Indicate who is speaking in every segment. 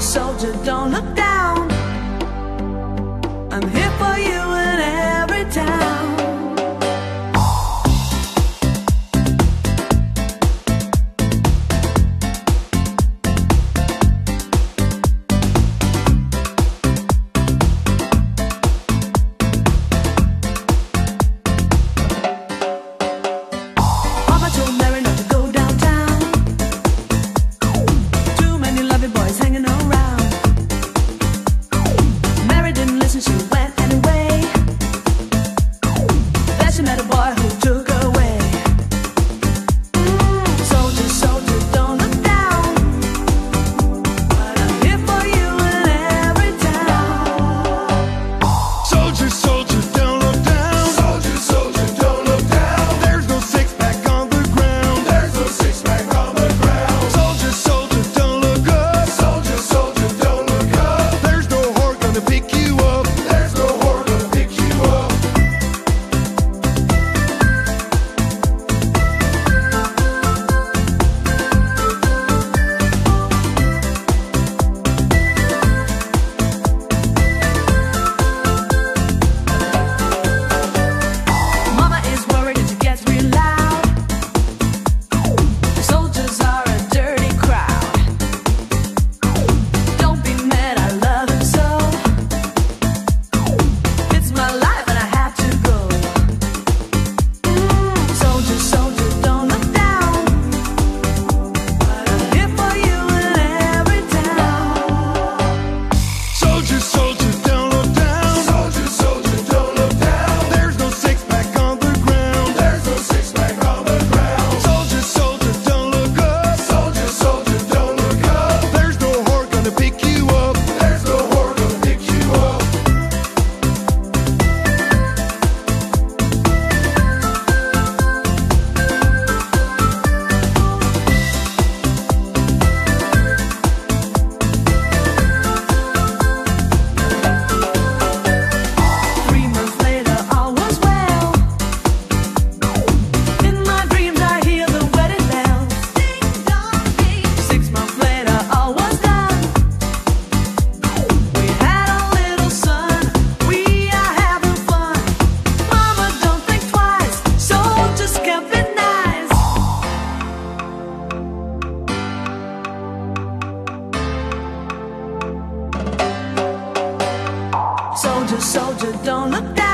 Speaker 1: Soldier, soldier, don't look down. I'm here for you every
Speaker 2: Soldier, soldier, don't look down.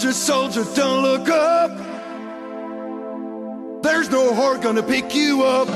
Speaker 2: Soldier, soldier, don't look up. There's no whore gonna pick you up.